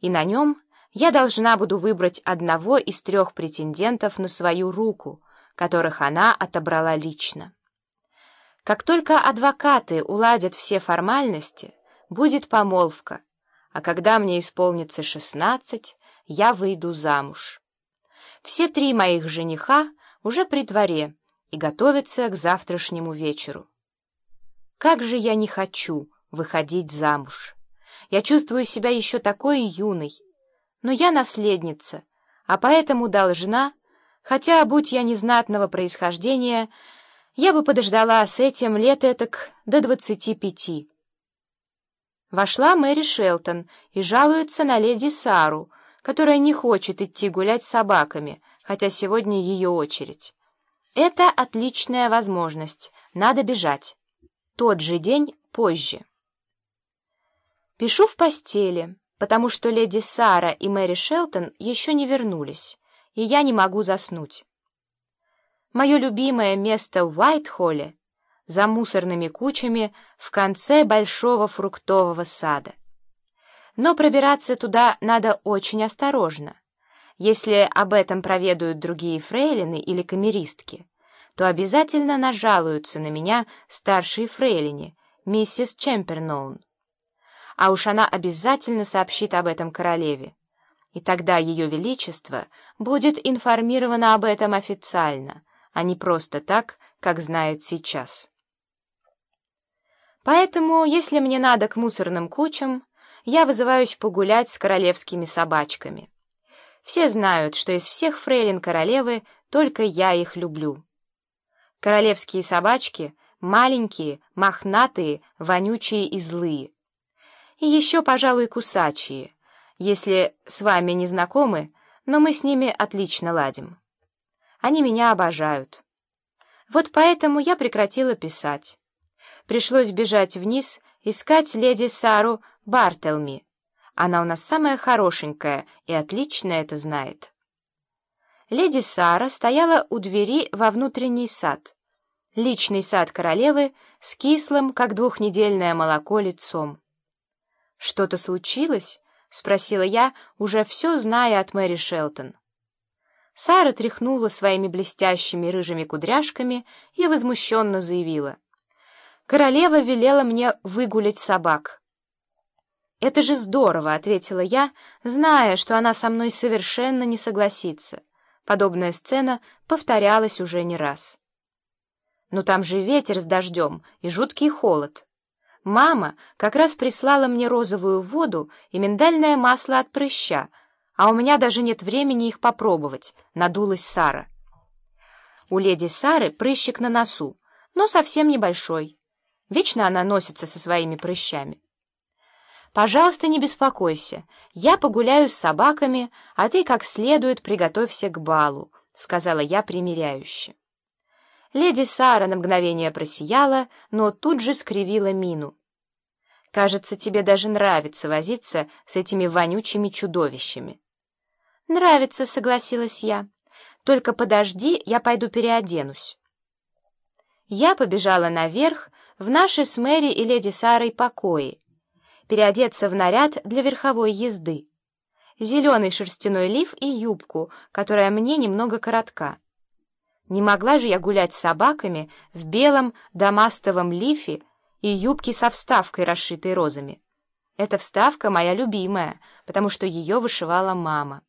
и на нем я должна буду выбрать одного из трех претендентов на свою руку, которых она отобрала лично. Как только адвокаты уладят все формальности, будет помолвка, а когда мне исполнится шестнадцать, я выйду замуж. Все три моих жениха уже при дворе и готовятся к завтрашнему вечеру. Как же я не хочу выходить замуж! Я чувствую себя еще такой юной, но я наследница, а поэтому должна, хотя, будь я незнатного происхождения, я бы подождала с этим лет этак до двадцати пяти. Вошла Мэри Шелтон и жалуется на леди Сару, которая не хочет идти гулять с собаками, хотя сегодня ее очередь. Это отличная возможность, надо бежать. Тот же день позже. Пишу в постели, потому что леди Сара и Мэри Шелтон еще не вернулись, и я не могу заснуть. Мое любимое место в Уайт-Холле за мусорными кучами в конце большого фруктового сада. Но пробираться туда надо очень осторожно. Если об этом проведают другие фрейлины или камеристки, то обязательно нажалуются на меня старшие фрейлине, миссис Чемперноун. А уж она обязательно сообщит об этом королеве. И тогда ее величество будет информировано об этом официально, а не просто так, как знают сейчас. Поэтому, если мне надо к мусорным кучам, я вызываюсь погулять с королевскими собачками. Все знают, что из всех фрейлин королевы только я их люблю. Королевские собачки — маленькие, мохнатые, вонючие и злые. И еще, пожалуй, кусачие, если с вами не знакомы, но мы с ними отлично ладим. Они меня обожают. Вот поэтому я прекратила писать. Пришлось бежать вниз, искать леди Сару Бартелми. Она у нас самая хорошенькая и отлично это знает. Леди Сара стояла у двери во внутренний сад. Личный сад королевы с кислым, как двухнедельное молоко, лицом. «Что-то случилось?» — спросила я, уже все зная от Мэри Шелтон. Сара тряхнула своими блестящими рыжими кудряшками и возмущенно заявила — Королева велела мне выгулять собак. «Это же здорово», — ответила я, зная, что она со мной совершенно не согласится. Подобная сцена повторялась уже не раз. «Но там же ветер с дождем и жуткий холод. Мама как раз прислала мне розовую воду и миндальное масло от прыща, а у меня даже нет времени их попробовать», — надулась Сара. У леди Сары прыщик на носу, но совсем небольшой. Вечно она носится со своими прыщами. «Пожалуйста, не беспокойся. Я погуляю с собаками, а ты как следует приготовься к балу», — сказала я примиряюще. Леди Сара на мгновение просияла, но тут же скривила мину. «Кажется, тебе даже нравится возиться с этими вонючими чудовищами». «Нравится», — согласилась я. «Только подожди, я пойду переоденусь». Я побежала наверх, в наши с Мэри и леди Сарой покои, переодеться в наряд для верховой езды, зеленый шерстяной лиф и юбку, которая мне немного коротка. Не могла же я гулять с собаками в белом дамастовом лифе и юбке со вставкой, расшитой розами. Эта вставка моя любимая, потому что ее вышивала мама.